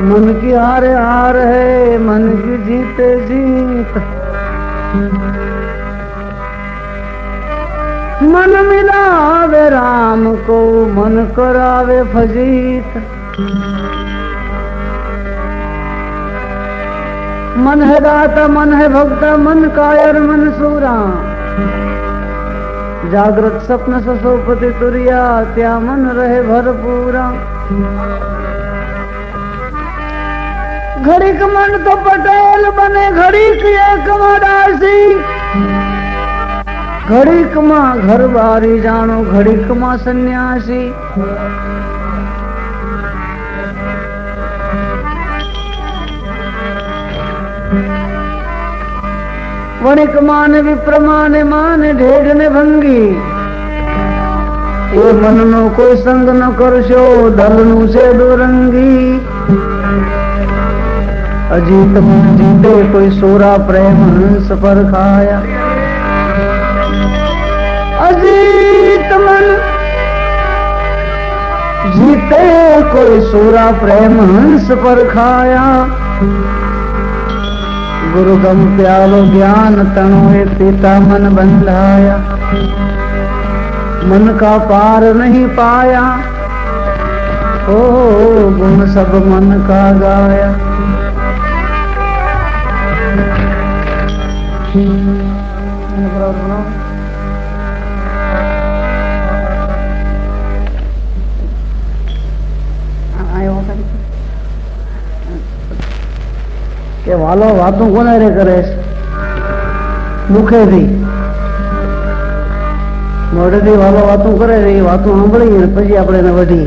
मन की हार हार है, मन की जीते जीत। मन मिलावे राम को, मन करावे फजीत। मन है दाता, मन है भक्ता, मन कायर, मन सूरा। जागृत सपन ससोपति तुरिया, त्या मन रहे भरपूरा। ઘડીક મન તો પટેલ બને, ઘડીક એક મડાસી ઘડીકમાં ઘર બારી જાણો, ઘડીકમાં સન્યાસી. વણિક માન વિપ્રમાને માન ઢેઢ ને ભંગી. એ મનનો કોઈ સંગ ન કરશો, દલનું છે દોરંગી. अजीत जीते कोई सोरा प्रेम हंस पर खाया। अजीत मन जीते कोई सोरा प्रेम हंस पर खाया। गुरु गम प्यालो ज्ञान तनो पिता मन बंधाया। मन का पार नहीं पाया। ओ गुण सब मन का गाया। કે વાલો વાતું કોને રે કરે છે? મુખેથી મોઢેથી વાલો વાતું કરે એ વાતું સાંભળી ને પછી આપણે એને વઢી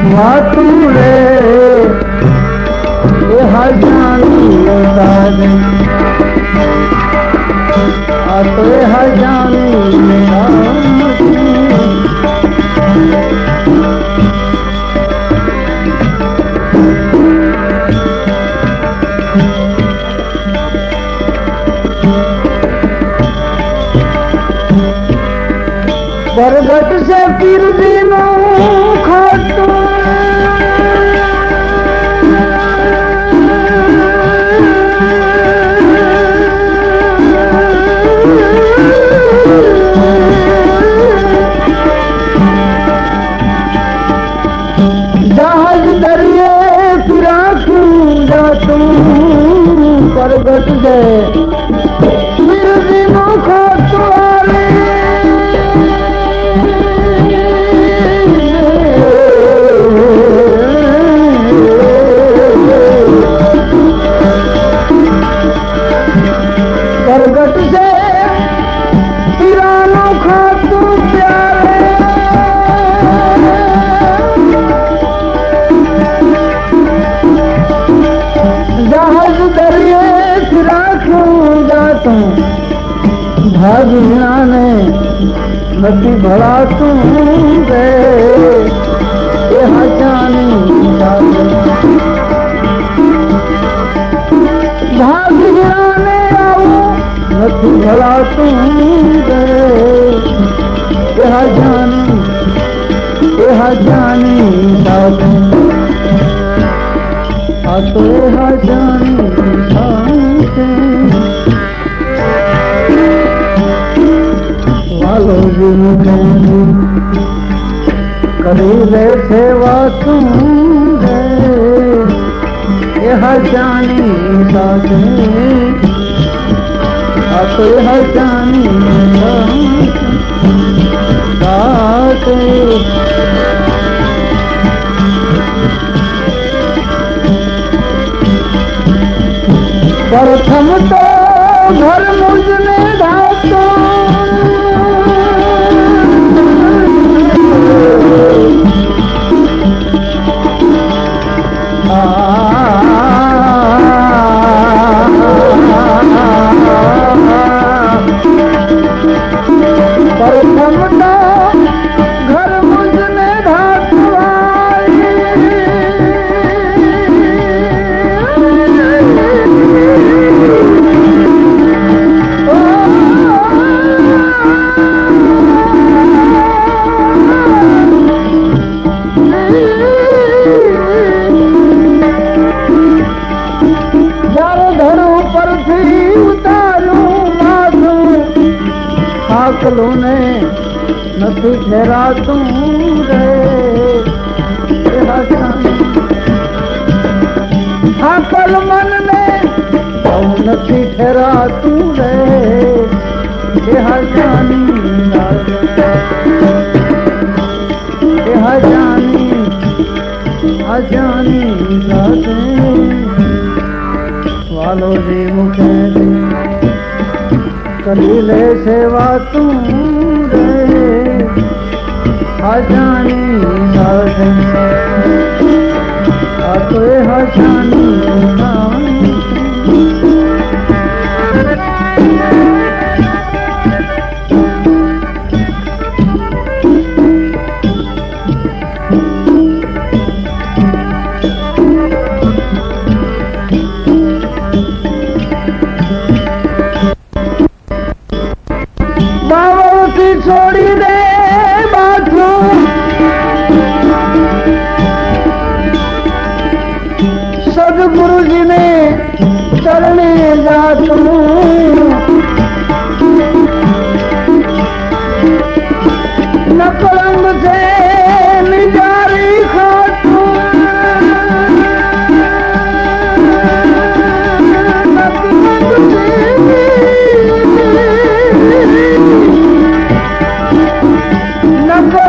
ઓ વાલોજી મુખેથી કરે છે વાતું રે એ હજાની સાજે આ તો હજાની બરગટ ભાગીનાને નથી ભળાતું રે. એ હજાની ભાગીનાને આવું નથી ભળાતું રે. એ હજાની એ હજાની આ તો करी ले सेवा तुम यह जानी साधे अत यह जानी નથી ઠેરાતું રે થાકલ મન ને નથી ઠેરાતું રે હજાની હજાની હજાની વાલો રે મુખે કરી લે સેવા તું હજાની આ તો હજાની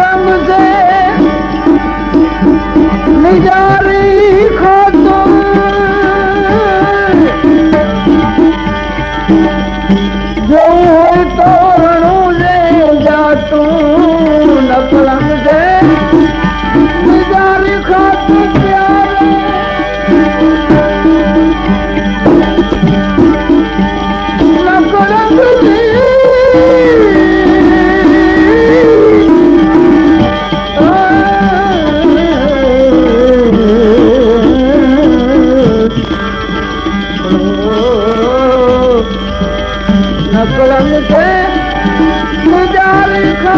સમજે નિજા पूजा लिखो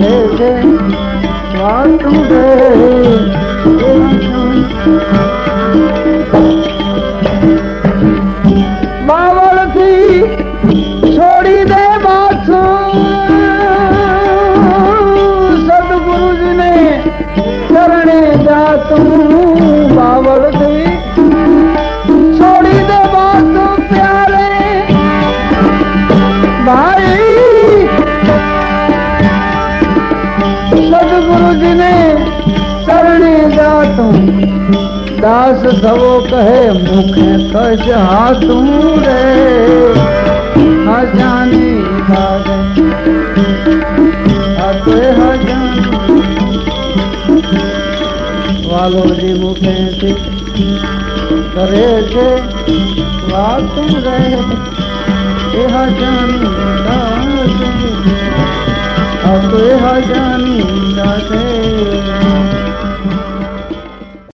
day, what today, what today. दास सबो कहे, मुख कज हाथूरे हजानी वालो जी मुखे से करे से वातू रहे। यह जानी दास। अब हजानी दासे